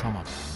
সমাধান।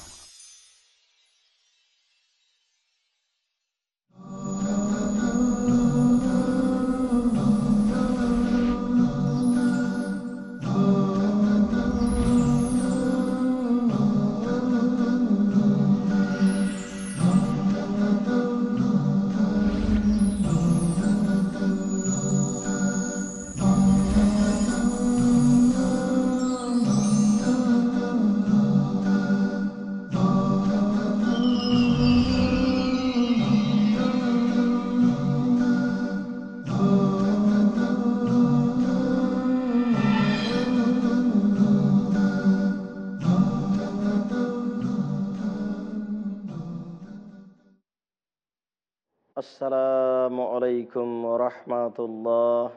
আসসালামু আলাইকুম রহমতুল্লাহ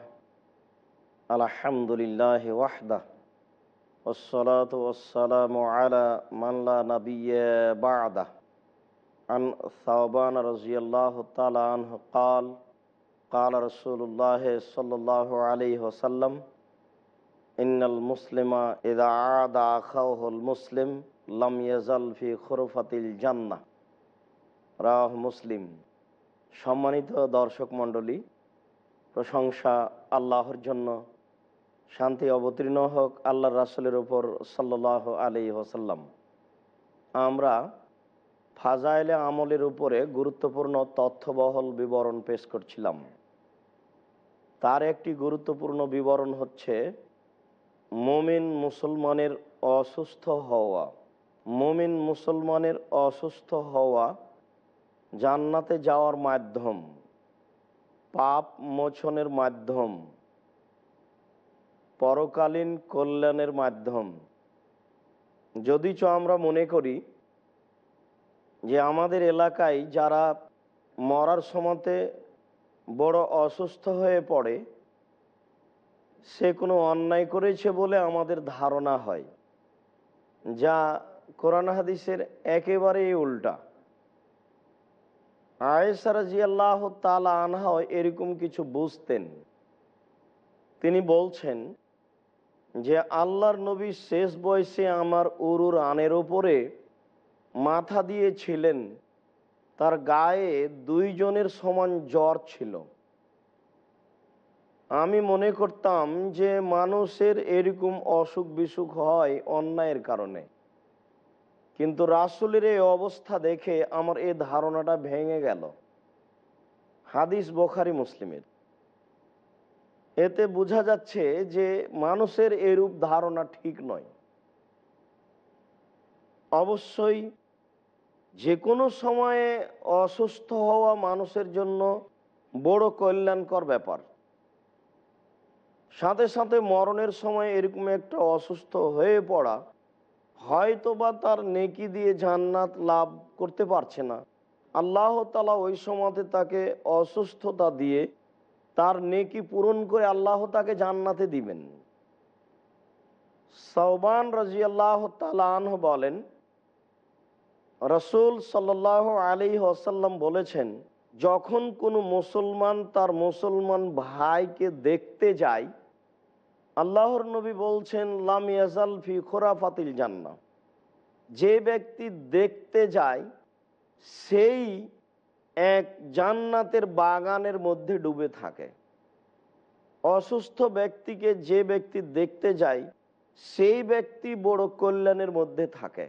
আলহামদুলিল্লাহ ওয়াহদা والصلاة والسلام على من لا نبي بعده عن ثوبان رضي الله تعالى عنه قال قال رسول الله صلى الله عليه وسلم إن المسلم إذا عاد أخوه المسلم لم يزل في خرفة الجنة রাহ মুসলিম সম্মানিত দর্শক মণ্ডলী, প্রশংসা আল্লাহর জন্য, শান্তি অবতীর্ণ হোক আল্লাহ রাসুলের ওপর সাল্লাহ আলি ওসাল্লাম আমরা ফাজাইলে আমলের উপরে গুরুত্বপূর্ণ তথ্যবহল বিবরণ পেশ করছিলাম। তার একটি গুরুত্বপূর্ণ বিবরণ হচ্ছে, মমিন মুসলমানের অসুস্থ হওয়া। মমিন মুসলমানের অসুস্থ হওয়া জান্নাতে যাওয়ার মাধ্যম, পাপ মোচনের মাধ্যম, পরকালীন কল্যাণের মাধ্যম। যদিচ আমরা মনে করি যে আমাদের এলাকায় যারা মরার সময়তে বড় অসুস্থ হয়ে পড়ে, সে কোনো অন্যায় করেছে বলে আমাদের ধারণা হয়, যা কোরআন হাদিসের একেবারেই উল্টা। আয়েসারাজি আল্লাহ তালা এরকম কিছু বুঝতেন। তিনি বলছেন যে, আল্লাহর নবী শেষ বয়সে আমার উরুর আনের ওপরে মাথা দিয়েছিলেন। তার গায়ে দুইজনের সমান জ্বর ছিল। আমি মনে করতাম যে, মানুষের এরকম অসুখ বিসুখ হয় অন্যায়ের কারণে। কিন্তু রাসুলের এই অবস্থা দেখে আমার এই ধারণাটা ভেঙে গেল। হাদিস বোখারি, মুসলিমের। এতে বোঝা যাচ্ছে যে মানুষের এরূপ ধারণা ঠিক নয়। অবশ্যই যে কোনো সময়ে অসুস্থ হওয়া মানুষের জন্য বড় কল্যাণকর ব্যাপার। সাথে সাথে মরণের সময় এরকম একটা অসুস্থ হয়ে পড়া হয়তো বা তার নেকি দিয়ে জান্নাত লাভ করতে পারছে না। আল্লাহ তালা ওই সময়তে তাকে অসুস্থতা দিয়ে তার নেকি পূরণ করে আল্লাহ তাকে জান্নাতে দিবেন। সৌবান রাজি আল্লাহ তালাহ বলেন, রসুল সাল্লাহ আলী আসাল্লাম বলেছেন, যখন কোনো মুসলমান তার মুসলমান ভাইকে দেখতে যায় আল্লাহর নবী বলছেন, লাম ইয়াজাল ফি খোরাফাতিল জান্না যে ব্যক্তি দেখতে যায়, সেই এক জান্নাতের বাগানের মধ্যে ডুবে থাকে। অসুস্থ ব্যক্তিকে যে ব্যক্তি দেখতে যায়, সেই ব্যক্তি বড় কল্যাণের মধ্যে থাকে।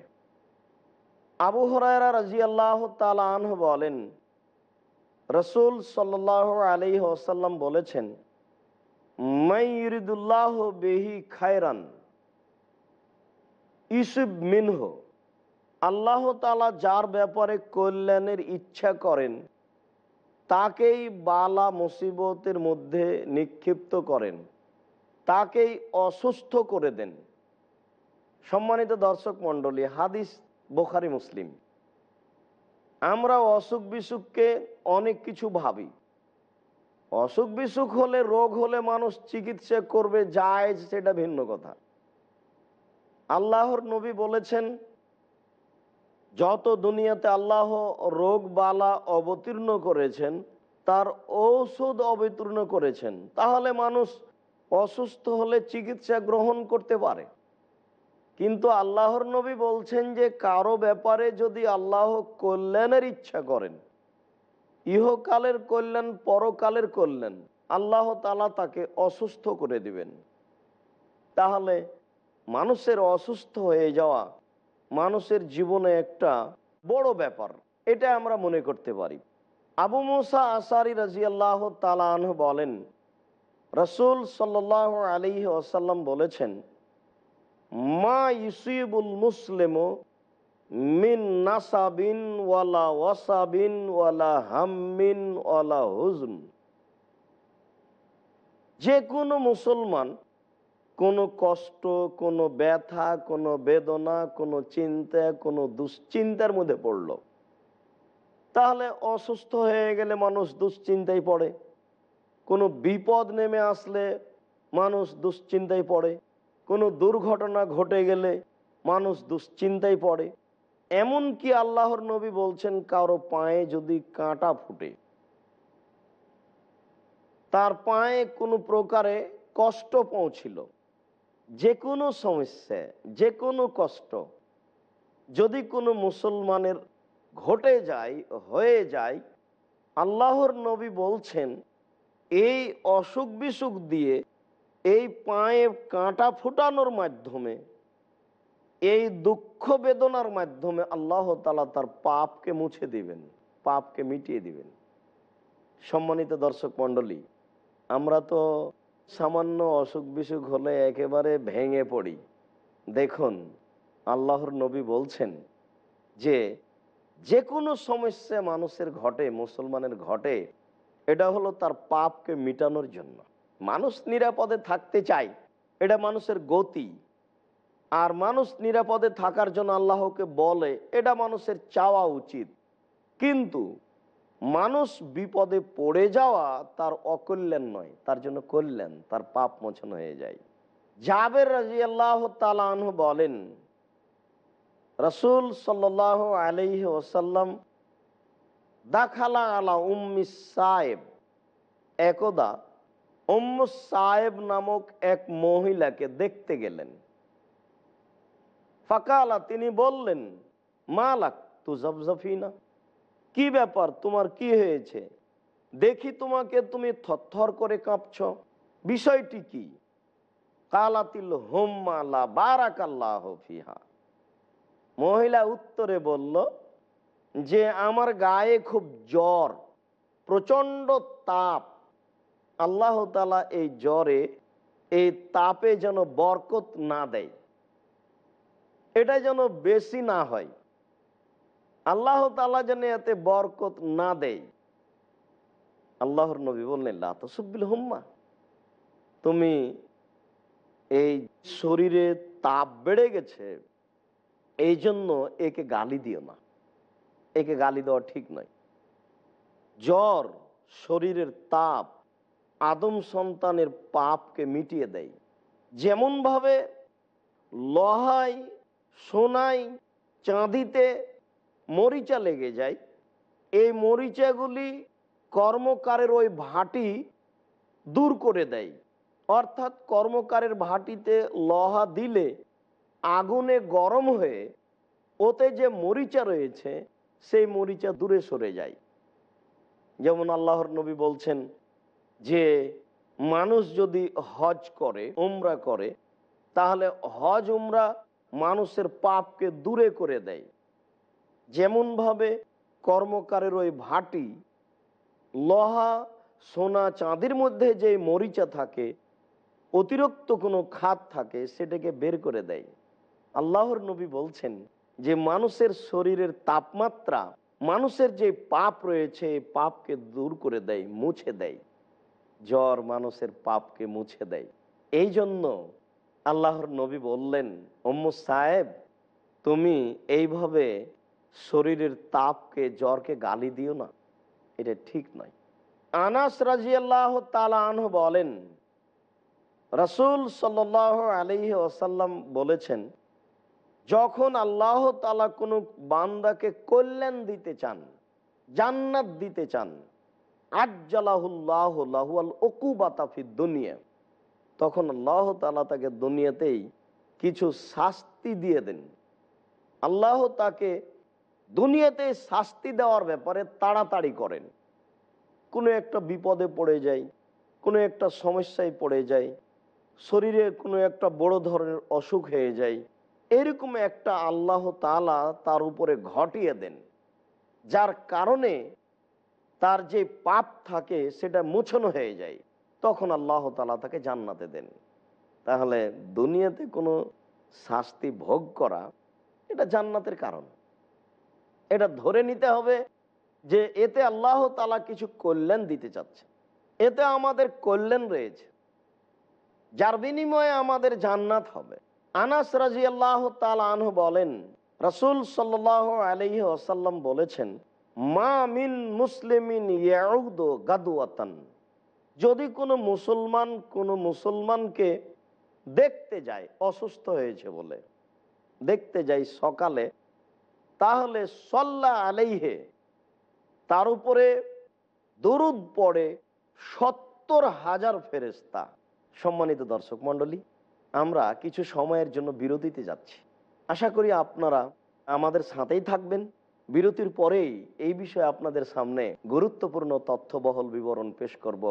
আবু হরায়রা রাজি আল্লাহ তালাহ বলেন, রসুল সাল্লাহ আলি ওসাল্লাম বলেছেন বেহি খায়রান। মিনহ। আল্লাহ তালা যার ব্যাপারে কল্যাণের ইচ্ছা করেন, তাকেই বালা মুসিবতের মধ্যে নিক্ষিপ্ত করেন, তাকেই অসুস্থ করে দেন। সম্মানিত দর্শক মণ্ডলী, হাদিস বোখারি, মুসলিম। আমরা অসুখ বিসুখকে অনেক কিছু ভাবি। অসুখ বিসুখ হলে, রোগ হলে মানুষ চিকিৎসা করবে যায় সেটা ভিন্ন কথা। আল্লাহর নবী বলেছেন, যত দুনিয়াতে আল্লাহ রোগ বালা অবতীর্ণ করেছেন, তার ঔষধ অবতীর্ণ করেছেন, তাহলে মানুষ অসুস্থ হলে চিকিৎসা গ্রহণ করতে পারে। কিন্তু আল্লাহর নবী বলছেন যে, কারও ব্যাপারে যদি আল্লাহ কল্যাণের ইচ্ছা করেন ইহকালের কল্যাণ, পরকালের কল্যাণ, আল্লাহ তালা তাকে অসুস্থ করে দিবেন। তাহলে মানুষের অসুস্থ হয়ে যাওয়া মানুষের জীবনে একটা বড় ব্যাপার এটা আমরা মনে করতে পারি। আবু মুসা আসারি রাজি আল্লাহ তালাহ বলেন, রসুল সাল্লাহ আলী আসাল্লাম বলেছেন, মা ইসিবুল মুসলিম মিন নাসাবিন ওয়ালা ওয়াসাবিন ওয়ালা হাম্মিন ওয়ালা হুজন যে কোনো মুসলমান কোনো কষ্ট, কোনো ব্যথা, কোনো বেদনা, কোনো চিন্তা, কোনো দুশ্চিন্তার মধ্যে পড়ল। তাহলে অসুস্থ হয়ে গেলে মানুষ দুশ্চিন্তায় পড়ে। কোনো বিপদ নেমে আসলে মানুষ দুশ্চিন্তায় পড়ে। কোনো দুর্ঘটনা ঘটে গেলে মানুষ দুশ্চিন্তায় পড়ে। এমন কি আল্লাহর নবী বলছেন, কারও পায়ে যদি কাঁটা ফুটে, তার পায়ে কোনো প্রকারে কষ্ট পৌঁছিল। যে কোনো সমস্যা যে কোনো কষ্ট, যদি কোনো মুসলমানের ঘটে যায়, হয়ে যায়, আল্লাহর নবী বলছেন, এই অসুখ বিসুখ দিয়ে, এই পায়ে কাঁটা ফুটানোর মাধ্যমে এই দুঃখ বেদনার মাধ্যমে আল্লাহ তালা তার পাপকে মুছে দিবেন, পাপকে মিটিয়ে দিবেন। সম্মানিত দর্শক মণ্ডলী, আমরা তো সামান্য অসুখ বিসুখ হলে একেবারে ভেঙে পড়ি। দেখুন, আল্লাহর নবী বলছেন যে যে কোনো সমস্যা মানুষের ঘটে, মুসলমানের ঘটে, এটা হলো তার পাপকে মিটানোর জন্য। মানুষ নিরাপদে থাকতে চায়, এটা মানুষের গতি। আর মানুষ নিরাপদে থাকার জন্য আল্লাহকে বলে, এটা মানুষের চাওয়া উচিত। কিন্তু মানুষ বিপদে পড়ে যাওয়া তার অকল্যাণ নয়, তার জন্য কল্যাণ, তার পাপ মোচন হয়ে যায়। জাবের রাজি আল্লাহ তালাহ বলেন, রসুল সাল্লাহ আলহি ওসাল্লাম দাখালা আলা উম্মি সাহেব একদা উম্ম সাহেব নামক এক মহিলাকে দেখতে গেলেন। ফাকালা, তিনি বললেন মা মালাক, তু জফজফিনা কি ব্যাপার, তোমার কি হয়েছে? দেখি তোমাকে তুমি থরথর করে কাঁপছ। বিষয়টি কি? কালাতিল হোম্মালা বারাকাল্লাহ মহিলা উত্তরে বলল, যে আমার গায়ে খুব জ্বর প্রচণ্ড তাপ। আল্লাহ তালা এই জ্বরে, এই তাপে যেন বরকত না দেয়। এটা যেন বেশি না হয়। আল্লাহ তালা যেন এতে বরকত না দেয়। আল্লাহর নবী বললেন লাতসুবিল হুম্মা। তুমি এই শরীরে তাপ বেড়ে গেছে এই জন্য একে গালি দিও না। একে গালি দেওয়া ঠিক নয়। জ্বর শরীরের তাপ আদম সন্তানের পাপকে মিটিয়ে দেয়। যেমনভাবে লহাই সোনাই চাঁদিতে মরিচা লেগে যায়। এই মরিচাগুলি কর্মকারের ওই ভাটি দূর করে দেয়। অর্থাৎ কর্মকারের ভাটিতে লহা দিলে আগুনে গরম হয়ে ওতে যে মরিচা রয়েছে, সেই মরিচা দূরে সরে যায়। যেমন আল্লাহর নবী বলছেন যে, মানুষ যদি হজ করে, উমরা করে, তাহলে হজ, উমরা মানুষের পাপকে দূরে করে দেয়। যেমনভাবে কর্মকারের ওই ভাটি, লোহা, সোনা, চাঁদির মধ্যে যে মরিচা থাকে, অতিরিক্ত কোনো খাত থাকে, সেটাকে বের করে দেয়। আল্লাহর নবী বলছেন যে, মানুষের শরীরের তাপমাত্রা, মানুষের যে পাপ রয়েছে পাপকে দূর করে দেয়, মুছে দেয়। জ্বর মানুষের পাপকে মুছে দেয়। এই জন্য আল্লাহর নবী বললেন অম্মু সাহেব তুমি এইভাবে শরীরের তাপকে, জ্বরকে গালি দিও না। এটা ঠিক নয়। আনাস রাজিয়াল্লাহ তালা আনহ বলেন, রসুল সাল আলহি ওসাল্লাম বলেছেন, যখন আল্লাহ তালা কোনো বান্দাকে কল্যাণ দিতে চান, জান্নাত দিতে চান আজ্জালাহুল্লাহুল ওকুবাতাফি দুনিয়া তখন আল্লাহ তালা তাকে দুনিয়াতেই কিছু শাস্তি দিয়ে দেন। আল্লাহ তাকে দুনিয়াতে শাস্তি দেওয়ার ব্যাপারে তাড়াতাড়ি করেন। কোনো একটা বিপদে পড়ে যায়, কোনো একটা সমস্যায় পড়ে যায়, শরীরে কোনো একটা বড় ধরনের অসুখ হয়ে যায়, এরকম একটা আল্লাহ তালা তার উপরে ঘটিয়ে দেন। যার কারণে তার যে পাপ থাকে সেটা মুছনো হয়ে যায়। তখন আল্লাহ তালা তাকে জান্নাতে দেন। তাহলে দুনিয়াতে কোনো শাস্তি ভোগ করা, এটা জান্নাতের কারণ। এটা ধরে নিতে হবে যে এতে আল্লাহ তালা কিছু কল্যাণ দিতে চাচ্ছে। এতে আমাদের কল্যাণ রয়েছে। যার বিনিময়ে আমাদের জান্নাত হবে। আনাস রাজি আল্লাহ আনহু বলেন, রসুল সাল্লাহ আলহি আসাল্লাম বলেছেন, মা মিন মুসলিমিন গাদুয়াতান যদি কোনো মুসলমান কোনো মুসলমানকে দেখতে যায়, অসুস্থ হয়েছে বলে, দেখতে যাই সকালে, তাহলে সল্লা আলাইহে, তার উপরে দরুদ পড়ে সত্তর হাজার ফেরেস্তা সম্মানিত দর্শক মণ্ডলী, আমরা কিছু সময়ের জন্য বিরতিতে যাচ্ছি। আশা করি আপনারা আমাদের সাথেই থাকবেন। বিরতির পরেই এই বিষয়ে আপনাদের সামনে গুরুত্বপূর্ণ তথ্যবহল বিবরণ পেশ করব।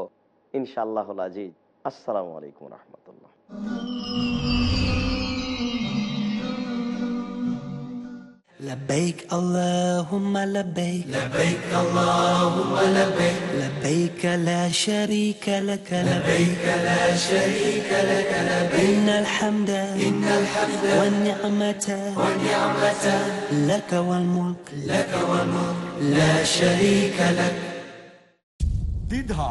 ইনশাআল্লাহ আজিজ আসসালামু আলাইকুম রহমতুল্লাহ لبيك اللهم لبيك لبيك اللهم لبيك لبيك لا شريك لك لبيك لا شريك لك لبيك إن الحمد إن الحمد والنعمة والنعمة لك والملك لك والملك لا شريك لك দ্বিধা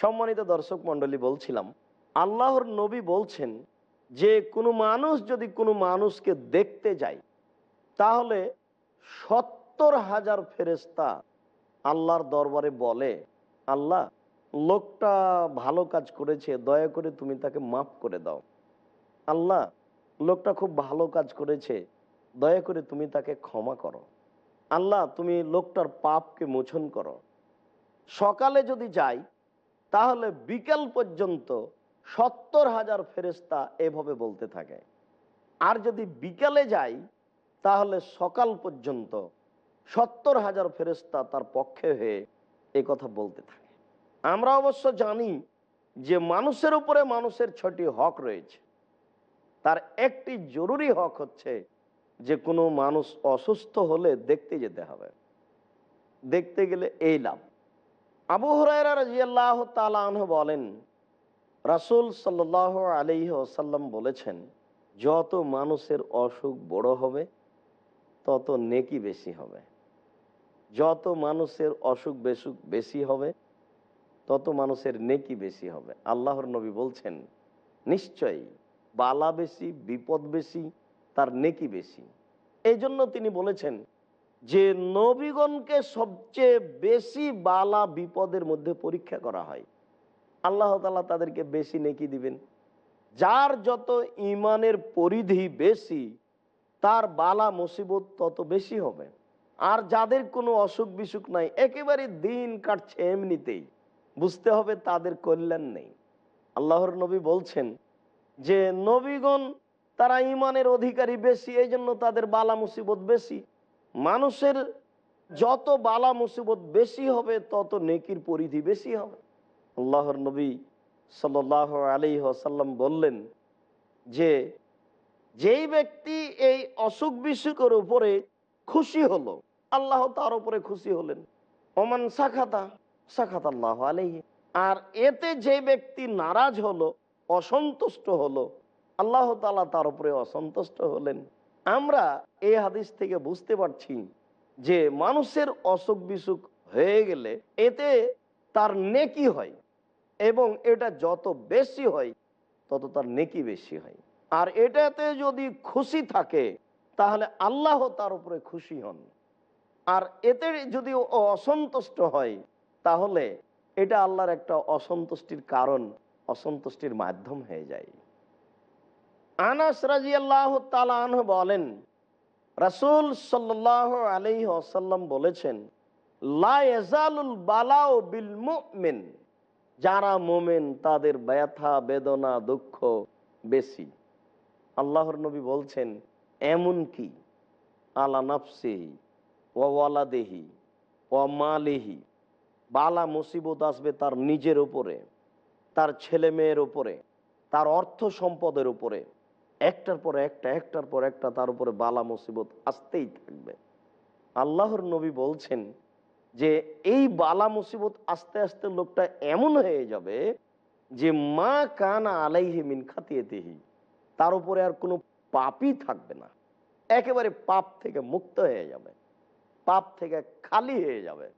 সম্মানিত দর্শক মন্ডলী বলছিলাম, আল্লাহর নবী বলছেন যে, কোনো মানুষ যদি কোনো মানুষকে দেখতে যায়, তাহলে সত্তর হাজার ফেরেস্তা আল্লাহর দরবারে বলে, আল্লাহ, লোকটা ভালো কাজ করেছে, দয়া করে তুমি তাকে মাফ করে দাও। আল্লাহ, লোকটা খুব ভালো কাজ করেছে, দয়া করে তুমি তাকে ক্ষমা করো। আল্লাহ, তুমি লোকটার পাপকে মোচন করো। সকালে যদি যাই তাহলে বিকেল পর্যন্ত সত্তর হাজার ফেরেস্তা এভাবে বলতে থাকে। আর যদি বিকালে যাই, তাহলে সকাল পর্যন্ত সত্তর হাজার ফেরেস্তা তার পক্ষে হয়ে এ কথা বলতে থাকে। আমরা অবশ্য জানি যে মানুষের উপরে মানুষের ছটি হক রয়েছে। তার একটি জরুরি হক হচ্ছে যে কোনো মানুষ অসুস্থ হলে দেখতে যেতে হবে। দেখতে গেলে এই লাভ। আবু হরাইরা রাজিয়াল্লাহ বলেন, রাসুল সাল্লাহ আলিহ ওসাল্লাম বলেছেন, যত মানুষের অসুখ বড় হবে, তত নেকি বেশি হবে। যত মানুষের অসুখ বেসুখ বেশি হবে, তত মানুষের নেকি বেশি হবে। আল্লাহর নবী বলছেন, নিশ্চয়ই বালা বেশি, বিপদ বেশি, তার নেকি বেশি। এই জন্য তিনি বলেছেন যে নবীগণকে সবচেয়ে বেশি বালা বিপদের মধ্যে পরীক্ষা করা হয়, আল্লাহ তালা তাদেরকে বেশি নেকি দিবেন। যার যত ইমানের পরিধি বেশি, তার বালা মুসিবত তত বেশি হবে। আর যাদের কোনো অসুখ বিসুখ নাই, একেবারে দিন কাটছে এমনিতেই। বুঝতে হবে তাদের কল্যাণ নেই। আল্লাহর নবী বলছেন যে, নবীগণ তারা ইমানের অধিকারী বেশি এই জন্য তাদের বালা মুসিবত বেশি। মানুষের যত বালা মুসিবত বেশি হবে, তত নেকির পরিধি বেশি হবে। আল্লাহর নবী সাল আলী আসাল্লাম বললেন যে, যেই ব্যক্তি এই অসুখ বিসুখের উপরে খুশি হলো, আল্লাহ তার উপরে খুশি হলেন। ওমান সাখাতা সাখাত আল্লাহ আলাইহি। আর এতে যে ব্যক্তি নারাজ হলো, অসন্তুষ্ট হলো, আল্লাহ তালা তার উপরে অসন্তুষ্ট হলেন। আমরা এই হাদিস থেকে বুঝতে পারছি যে মানুষের অসুখ বিসুখ হয়ে গেলে এতে তার নেকি হয় এবং এটা যত বেশি হয়, তত তার নেকি বেশি হয়। আর এটাতে যদি খুশি থাকে, তাহলে আল্লাহ তার উপরে খুশি হন। আর এতে যদি অসন্তুষ্ট হয়, তাহলে এটা আল্লাহর একটা অসন্তুষ্টির কারণ, অসন্তুষ্টির মাধ্যম হয়ে যায়। আনাস রাজি আল্লাহ তালাহ বলেন, রাসুল সাল্লাহ আলি আসাল্লাম বলেছেন বালাও বিল যারা মোমেন তাদের ব্যথা, বেদনা, দুঃখ বেশি। আল্লাহর নবী বলছেন, এমন কি? আলা নাফসিহি ওয়ালাদেহি ও মালিহি। বালা মুসিবত আসবে তার নিজের উপরে, তার ছেলে মেয়ের উপরে, তার অর্থ সম্পদের উপরে। একটার পর একটা, একটার পর একটা তার উপরে বালা, মুসিবত আসতেই থাকবে। আল্লাহর নবী বলছেন যে, এই বালা, মুসিবত আস্তে আস্তে লোকটা এমন হয়ে যাবে যে, মা কানা আলাইহি মিন খাতিয়েতেহি, তার উপরে আর কোনো পাপই থাকবে না। একেবারে পাপ থেকে মুক্ত হয়ে যাবে। পাপ থেকে খালি হয়ে যাবে।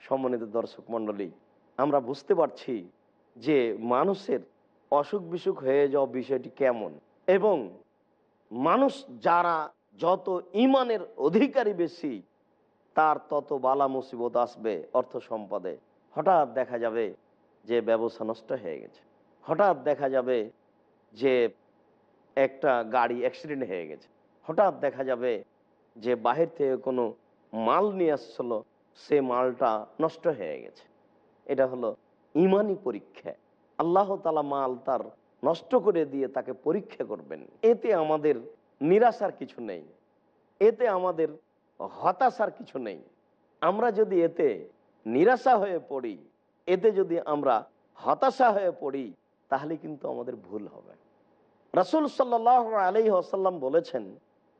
সম্মানিত দর্শক মন্ডলী আমরা বুঝতে পারছি যে মানুষের অসুখ বিসুখ হয়ে যাওয়া বিষয়টি কেমন। এবং মানুষ যারা যত ইমানের অধিকারী বেশি, তার তত বালা মুসিবত আসবে অর্থ সম্পদে। হঠাৎ দেখা যাবে যে ব্যবসা নষ্ট হয়ে গেছে। হঠাৎ দেখা যাবে যে একটা গাড়ি অ্যাক্সিডেন্ট হয়ে গেছে। হঠাৎ দেখা যাবে যে বাহির থেকে কোনো মাল নিয়ে আসছিল, সে মালটা নষ্ট হয়ে গেছে। এটা হলো ইমানি পরীক্ষা। আল্লাহ তালা মাল তার নষ্ট করে দিয়ে তাকে পরীক্ষা করবেন। এতে আমাদের নিরাশার কিছু নেই। এতে আমাদের হতাশার কিছু নেই। আমরা যদি এতে নিরাশা হয়ে পড়ি, এতে যদি আমরা হতাশা হয়ে পড়ি, তাহলে কিন্তু আমাদের ভুল হবে। রাসুল সাল্লাহ আলি আসাল্লাম বলেছেন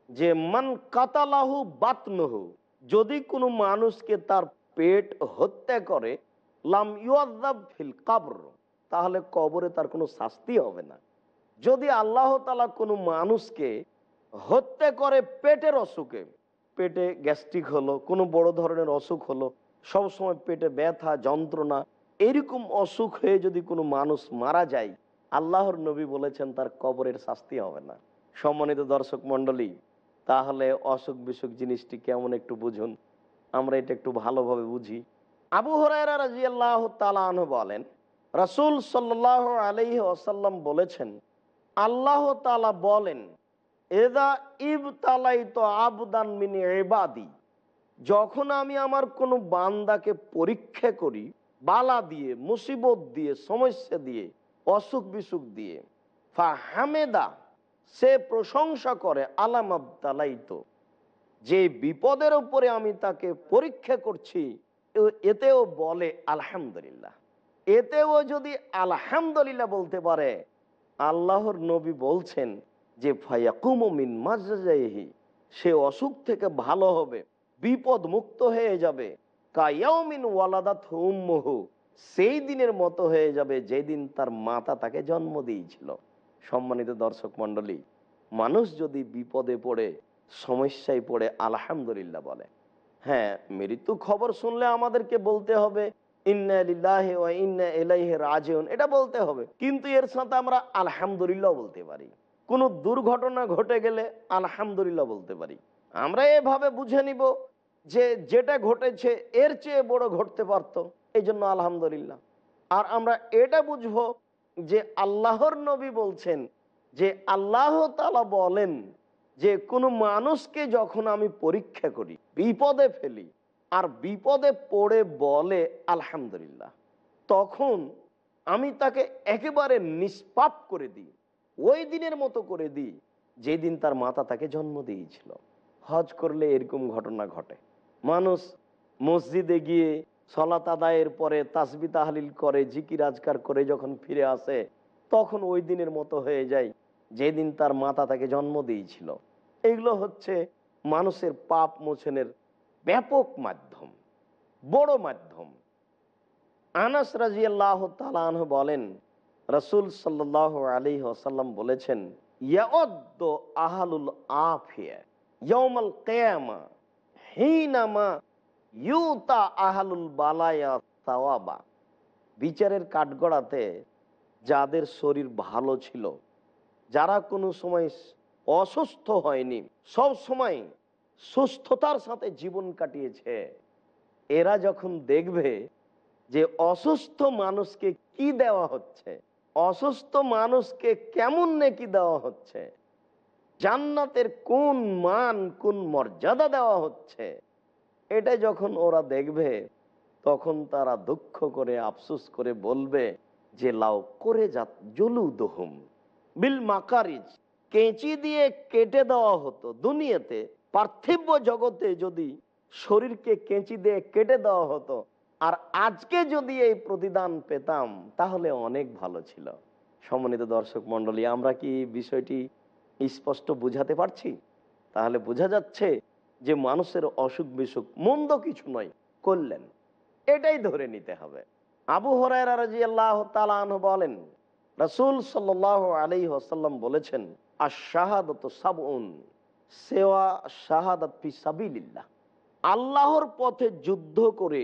যে, মান কাতালাহু বাতনহু যদি কোনো মানুষকে তার পেট হত্যা করে, লাম ইউআব ফিল কাবর। তাহলে কবরে তার কোনো শাস্তি হবে না। যদি আল্লাহ তালা কোনো মানুষকে হত্যা করে পেটের অসুখে, পেটে গ্যাস্ট্রিক হলো, কোনো বড় ধরনের অসুখ হলো, সবসময় পেটে ব্যথা, যন্ত্রণা, এরকম অসুখ হয়ে যদি কোনো মানুষ মারা যায়, আল্লাহর নবী বলেছেন তার কবরের শাস্তি হবে না। সম্মানিত দর্শক মন্ডলী তাহলে অসুখ বিসুখ জিনিসটি কেমন একটু বুঝুন। আমরা এটা একটু ভালোভাবে বুঝি। আবু হরাইরা রাজিয়াল্লাহ তালাহ বলেন রাসুল সাল্লাহ আলহি আসাল্লাম বলেছেন, আল্লাহ তালা বলেন এদা ইব তালাই তো আবদান মিনি এবাদি যখন আমি আমার কোনো বান্দাকে পরীক্ষা করি, বালা দিয়ে, মুসিবত দিয়ে, সমস্যা দিয়ে, অসুখ বিসুখ দিয়ে ফা হামেদা সে প্রশংসা করে, আলাম আবদালাইতো যে বিপদের উপরে আমি তাকে পরীক্ষা করছি এতেও বলে, আলহামদুলিল্লাহ এতেও যদি আলহামদুলিল্লাহ বলতে পারে, আল্লাহর নবী বলছেন যে ফায়াকুমিন মাজাহি সে অসুখ থেকে ভালো হবে, বিপদ মুক্ত হয়ে যাবে। কায়াউমিন ওয়ালাদাত সেই দিনের মতো হয়ে যাবে যেদিন তার মাতা তাকে জন্ম দিয়েছিল। সম্মানিত দর্শক মণ্ডলী, মানুষ যদি বিপদে পড়ে, সমস্যায় পড়ে, আলহামদুলিল্লাহ বলে। হ্যাঁ মৃত্যু খবর শুনলে আমাদেরকে বলতে হবে এটা বলতে হবে। কিন্তু এর সাথে আমরা আলহামদুলিল্লাহ বলতে পারি। কোনো দুর্ঘটনা ঘটে গেলে আলহামদুলিল্লাহ বলতে পারি। আমরা এভাবে বুঝে নিব যে যেটা ঘটেছে এর চেয়ে বড় ঘটতে পারত এই জন্য আলহামদুলিল্লাহ আর আমরা এটা বুঝব যে আল্লাহর নবী বলছেন যে আল্লাহ তালা বলেন যে কোনো মানুষকে যখন আমি পরীক্ষা করি, বিপদে ফেলি আর বিপদে পড়ে বলে, আলহামদুলিল্লাহ। তখন আমি তাকে একেবারে নিষ্পাপ করে দিই, ওই দিনের মতো করে দিই, যেদিন তার মাতা তাকে জন্ম দিয়েছিল। হজ করলে এরকম ঘটনা ঘটে। মানুষ মসজিদে গিয়ে সলাত আদায়ের পরে তাসবি তাহলিল করে, জিকির আজকার করে যখন ফিরে আসে, তখন ওই দিনের মতো হয়ে যায় যেদিন তার মাতা তাকে জন্ম দিয়েছিল। এগুলো হচ্ছে মানুষের পাপ মোচনের ব্যাপক মাধ্যম, বড় মাধ্যম। আনাস রাজিয়াল্লাহ তালাহ বলেন, রসুল সাল্লাহ আলী আসাল্লাম বলেছেন ইয়াদ্দ আহালুল আফিয়া কেয়ামা হিনামা ইউতা আহালুল বালায়া বিচারের কাঠগড়াতে যাদের শরীর ভালো ছিল, যারা কোনো সময় অসুস্থ হয়নি, সব সময় সুস্থতার সাথে জীবন কাটিয়েছে। এরা যখন দেখবে যে অসুস্থ মানুষকে কি দেওয়া হচ্ছে, অসুস্থ মানুষকে কেমন নেকি দেওয়া হচ্ছে, জান্নাতের কোন মান, কোন মর্যাদা দেওয়া হচ্ছে, এটা যখন ওরা দেখবে, তখন তারা দুঃখ করে, আফসুস করে বলবে যে লাউ করে যা জলু দহুম বিল মাকারিজ, কেঁচি দিয়ে কেটে দেওয়া হতো দুনিয়াতে পার্থিব জগতে যদি শরীরকে কেঁচি দিয়ে কেটে দেওয়া হতো, আর আজকে যদি এই প্রতিদান পেতাম, তাহলে অনেক ভালো ছিল। সম্মানিত দর্শক মন্ডলী আমরা কি বিষয়টি স্পষ্ট বুঝাতে পারছি? তাহলে বোঝা যাচ্ছে যে মানুষের অসুখ বিসুখ মন্দ কিছু নয়, করলেন। এটাই ধরে নিতে হবে। আবু হরাইরা রাজি আল্লাহ বলেন, রসুল সাল্লাহ আলী আসাল্লাম বলেছেন আর শাহাদত সাবউন। সেওয়া আল্লাহর পথে যুদ্ধ করে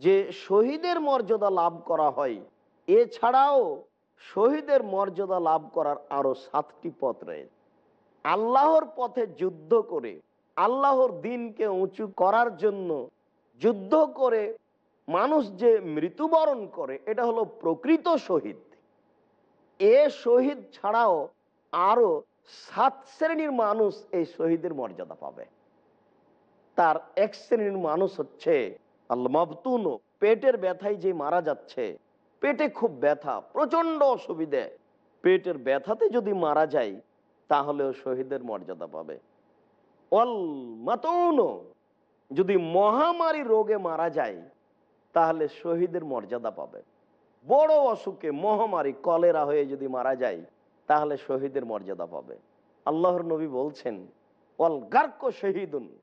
যে শহীদের মর্যাদা লাভ করা হয়, এছাড়াও শহীদের মর্যাদা লাভ করার আরও সাতটি পথ রয়েছে। আল্লাহর পথে যুদ্ধ করে, আল্লাহর দিনকে উঁচু করার জন্য যুদ্ধ করে মানুষ যে মৃত্যুবরণ করে, এটা হলো প্রকৃত শহীদ। এ শহীদ ছাড়াও আরও সাত শ্রেণির মানুষ এই শহীদের মর্যাদা পাবে। তার এক শ্রেণির মানুষ হচ্ছে পেটের ব্যথায় যে মারা যাচ্ছে, পেটে খুব ব্যথা প্রচণ্ড অসুবিধে। পেটের ব্যথাতে যদি মারা যায়, তাহলেও শহীদের মর্যাদা পাবে। অল যদি মহামারী রোগে মারা যায়, তাহলে শহীদের মর্যাদা পাবে। বড় অসুখে মহামারী, কলেরা হয়ে যদি মারা যায় তাহলে শহীদের মর্যাদা পাবে। আল্লাহর নবী বলছেন অল গার্ক শহীদুন।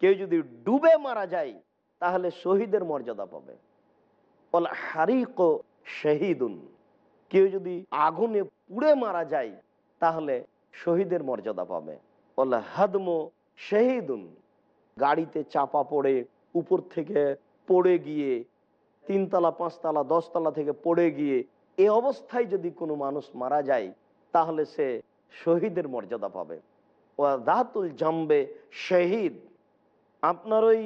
কেউ যদি ডুবে মারা যায়, তাহলে শহীদের মর্যাদা পাবে। অল হারিক শহীদুন। কেউ যদি আগুনে পুড়ে মারা যায়, তাহলে শহীদের মর্যাদা পাবে। অল হাদম শহীদুন। গাড়িতে চাপা পড়ে, উপর থেকে পড়ে গিয়ে, তিনতলা, পাঁচতলা, দশতলা থেকে পড়ে গিয়ে, এ অবস্থায় যদি কোনো মানুষ মারা যায় তাহলে সে শহীদের মর্যাদা পাবে। ও দাতুল জাম্বে শহীদ। আপনার ওই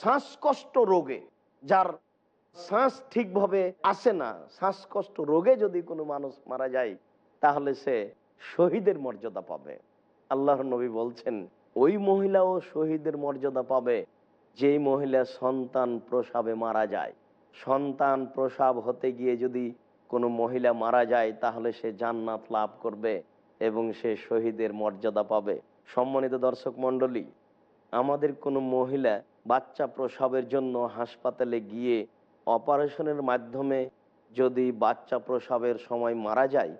শ্বাসকষ্ট রোগে, যার শ্বাস ঠিকভাবে আসে না, শ্বাসকষ্ট রোগে যদি কোনো মানুষ মারা যায়, তাহলে সে শহীদের মর্যাদা পাবে। আল্লাহ নবী বলছেন, ওই মহিলাও শহীদের মর্যাদা পাবে, যেই মহিলা সন্তান প্রসাবে মারা যায়। সন্তান প্রসাব হতে গিয়ে যদি কোনো মহিলা মারা যায়, তাহলে সে জান্নাত লাভ করবে এবং সে শহীদের মর্যাদা পাবে। সম্মানিত দর্শক মণ্ডলী, আমাদের কোনো মহিলা বাচ্চা প্রসবের জন্য হাসপাতালে গিয়ে অপারেশনের মাধ্যমে যদি বাচ্চা প্রসবের সময় মারা যায়,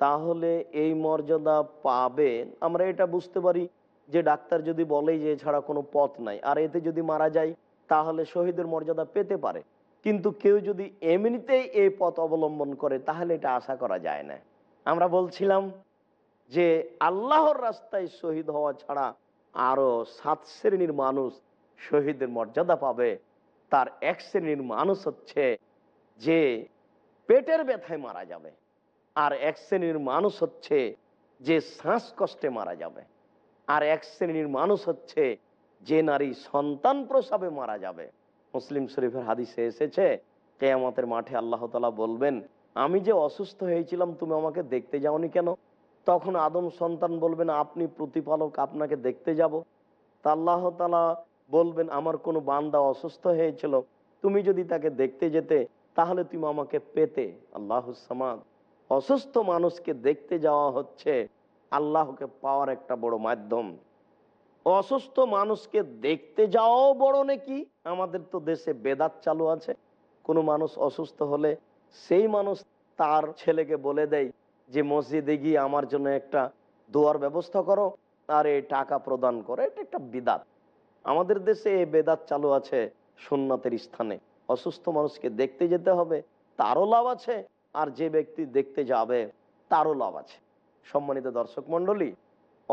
তাহলে এই মর্যাদা পাবে। আমরা এটা বুঝতে পারি যে ডাক্তার যদি বলে যে এছাড়া কোনো পথ নাই, আর এতে যদি মারা যায়, তাহলে শহীদের মর্যাদা পেতে পারে। কিন্তু কেউ যদি এমনিতেই এই পথ অবলম্বন করে, তাহলে এটা আশা করা যায় না। আমরা বলছিলাম যে, আল্লাহর রাস্তায় শহীদ হওয়া ছাড়া আরও সাত শ্রেণির মানুষ শহীদের মর্যাদা পাবে। তার এক শ্রেণির মানুষ হচ্ছে যে পেটের ব্যথায় মারা যাবে। আর এক শ্রেণির মানুষ হচ্ছে যে শ্বাসকষ্টে মারা যাবে। আর এক শ্রেণির মানুষ হচ্ছে যে নারী সন্তান প্রসবে মারা যাবে। মুসলিম শরীফের হাদিসে এসেছে, কেয়ামতের মাঠে আল্লাহ তালা বলবেন, আমি যে অসুস্থ হয়েছিলাম, তুমি আমাকে দেখতে যাওনি কেন? তখন আদম সন্তান বলবেন, আপনি প্রতিপালক, আপনাকে দেখতে যাব। তা আল্লাহ তালা বলবেন, আমার কোনো বান্দা অসুস্থ হয়েছিল, তুমি যদি তাকে দেখতে যেতে, তাহলে তুমি আমাকে পেতে। আল্লাহ অসুস্থ মানুষকে দেখতে যাওয়া হচ্ছে আল্লাহকে পাওয়ার একটা বড় মাধ্যম। অসুস্থ মানুষকে দেখতে যাওয়াও বড় নাকি। আমাদের তো দেশে বেদাত চালু আছে। কোনো মানুষ অসুস্থ হলে সেই মানুষ তার ছেলেকে বলে দেয় যে, মসজিদে গিয়ে আমার জন্য একটা দোয়ার ব্যবস্থা করো আর এই টাকা প্রদান করো। এটা একটা বিদাত। আমাদের দেশে এই বেদাত চালু আছে সুন্নতের স্থানে। অসুস্থ মানুষকে দেখতে যেতে হবে, তারও লাভ আছে, আর যে ব্যক্তি দেখতে যাবে, তারও লাভ আছে। সম্মানিত দর্শক মন্ডলী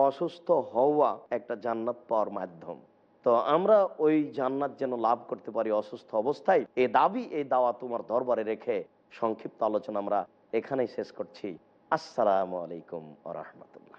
অসুস্থ হওয়া একটা জান্নাত পাওয়ার মাধ্যম। তো আমরা ওই জান্নাত যেন লাভ করতে পারি অসুস্থ অবস্থায়, এ দাবি এই দাওয়া তোমার দরবারে রেখে সংক্ষিপ্ত আলোচনা আমরা এখানেই শেষ করছি। আসসালামু আলাইকুম রহমতুল্লাহ।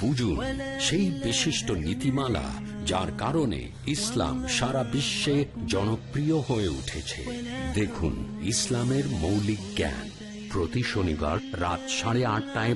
বুঝুন সেই বিশিষ্ট নীতিমালা যার কারণে ইসলাম সারা বিশ্বে জনপ্রিয় হয়ে উঠেছে। দেখুন ইসলামের মৌলিক জ্ঞান। প্রতি শনিবার রাত সাড়ে আটটায়